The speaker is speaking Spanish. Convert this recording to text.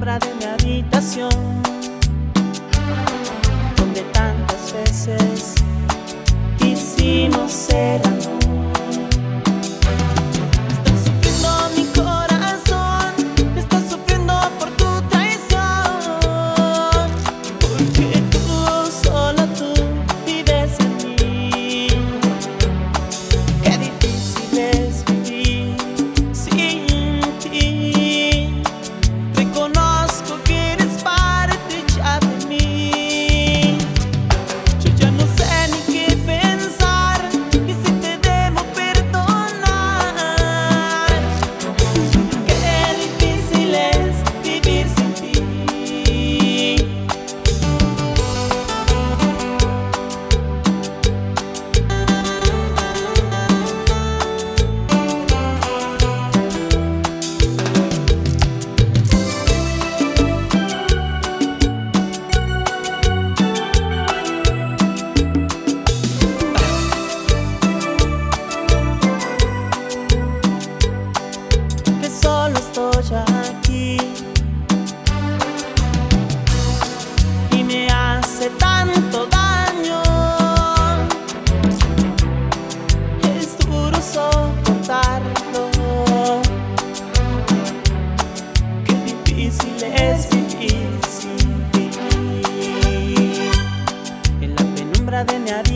de mi habitación. de